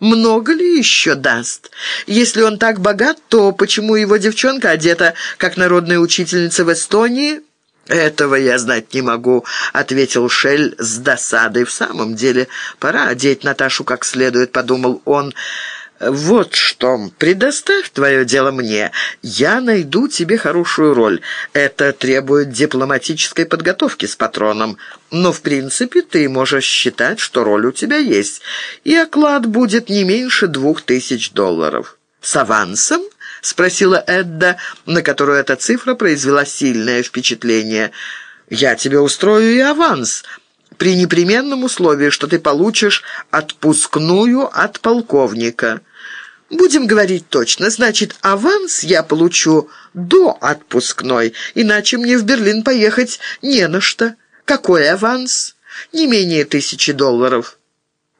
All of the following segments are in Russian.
Много ли еще даст? Если он так богат, то почему его девчонка одета, как народная учительница в Эстонии?» «Этого я знать не могу», — ответил Шель с досадой. «В самом деле, пора одеть Наташу как следует», — подумал он. «Вот что, предоставь твое дело мне. Я найду тебе хорошую роль. Это требует дипломатической подготовки с патроном. Но, в принципе, ты можешь считать, что роль у тебя есть, и оклад будет не меньше двух тысяч долларов. С авансом?» — спросила Эдда, на которую эта цифра произвела сильное впечатление. «Я тебе устрою и аванс» при непременном условии, что ты получишь отпускную от полковника. Будем говорить точно, значит, аванс я получу до отпускной, иначе мне в Берлин поехать не на что. Какой аванс? Не менее тысячи долларов.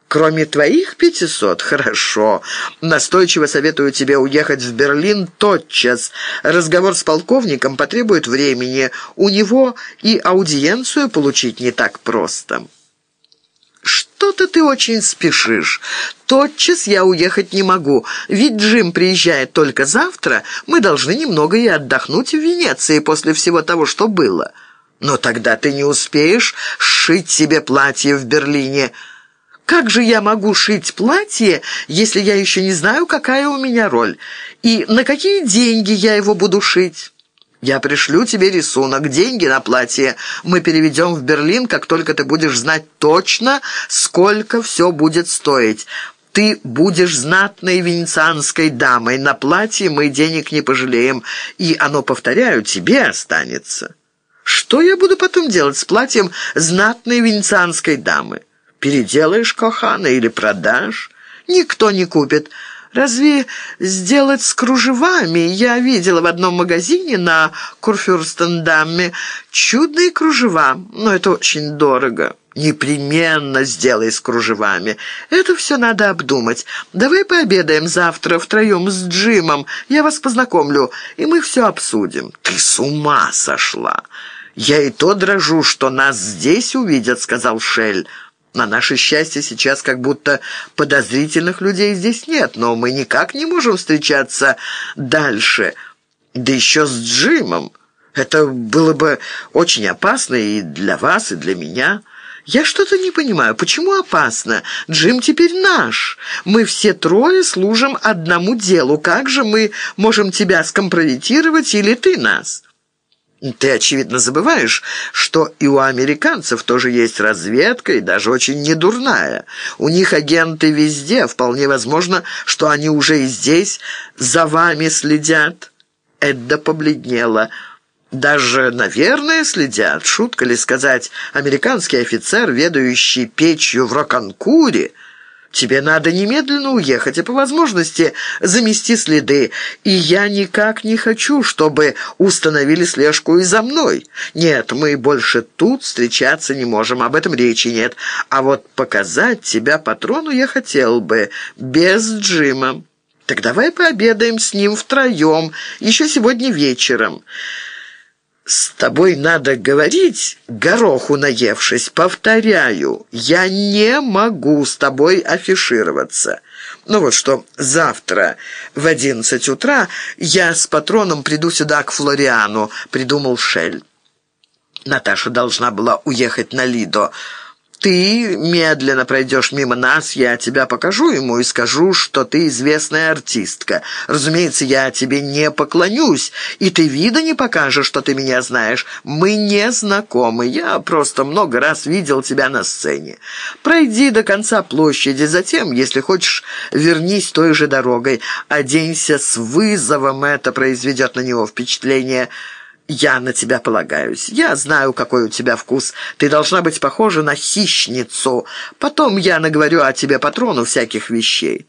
Кроме твоих пятисот? Хорошо. Настойчиво советую тебе уехать в Берлин тотчас. Разговор с полковником потребует времени. У него и аудиенцию получить не так просто». «Что-то ты очень спешишь. Тотчас я уехать не могу, ведь Джим приезжает только завтра. Мы должны немного и отдохнуть в Венеции после всего того, что было. Но тогда ты не успеешь сшить себе платье в Берлине. Как же я могу шить платье, если я еще не знаю, какая у меня роль? И на какие деньги я его буду шить?» «Я пришлю тебе рисунок, деньги на платье. Мы переведем в Берлин, как только ты будешь знать точно, сколько все будет стоить. Ты будешь знатной венецианской дамой. На платье мы денег не пожалеем, и оно, повторяю, тебе останется. Что я буду потом делать с платьем знатной венецианской дамы? Переделаешь Кохана или продашь? Никто не купит». Разве сделать с кружевами? Я видела в одном магазине на Курфюрстендамме чудные кружева, но это очень дорого. Непременно сделай с кружевами. Это все надо обдумать. Давай пообедаем завтра втроем с Джимом. Я вас познакомлю, и мы все обсудим. Ты с ума сошла. Я и то дрожу, что нас здесь увидят, сказал Шель. На наше счастье сейчас как будто подозрительных людей здесь нет, но мы никак не можем встречаться дальше, да еще с Джимом. Это было бы очень опасно и для вас, и для меня. Я что-то не понимаю, почему опасно? Джим теперь наш. Мы все трое служим одному делу. Как же мы можем тебя скомпрометировать или ты нас?» Ты, очевидно, забываешь, что и у американцев тоже есть разведка, и даже очень недурная. У них агенты везде, вполне возможно, что они уже и здесь за вами следят». Эдда побледнела. «Даже, наверное, следят. Шутка ли сказать, американский офицер, ведающий печью в Роканкуре...» Тебе надо немедленно уехать и по возможности замести следы. И я никак не хочу, чтобы установили слежку и за мной. Нет, мы больше тут встречаться не можем, об этом речи нет. А вот показать тебя патрону я хотел бы, без Джима. Так давай пообедаем с ним втроем, еще сегодня вечером». «С тобой надо говорить, гороху наевшись. Повторяю, я не могу с тобой афишироваться. Ну вот что, завтра в одиннадцать утра я с патроном приду сюда к Флориану», — придумал Шель. Наташа должна была уехать на Лидо. Ты медленно пройдешь мимо нас, я тебя покажу ему и скажу, что ты известная артистка. Разумеется, я тебе не поклонюсь, и ты вида не покажешь, что ты меня знаешь. Мы не знакомы, я просто много раз видел тебя на сцене. Пройди до конца площади, затем, если хочешь, вернись той же дорогой. Оденься с вызовом, это произведет на него впечатление». «Я на тебя полагаюсь. Я знаю, какой у тебя вкус. Ты должна быть похожа на хищницу. Потом я наговорю о тебе патрону всяких вещей».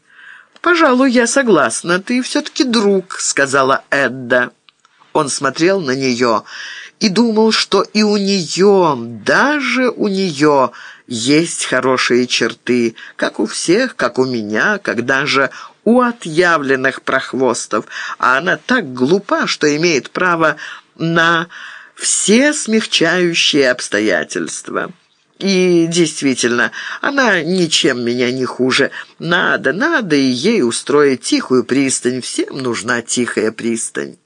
«Пожалуй, я согласна. Ты все-таки друг», — сказала Эдда. Он смотрел на нее и думал, что и у нее, даже у нее, есть хорошие черты, как у всех, как у меня, как даже у отъявленных прохвостов, а она так глупа, что имеет право на все смягчающие обстоятельства. И действительно, она ничем меня не хуже. Надо, надо и ей устроить тихую пристань. Всем нужна тихая пристань».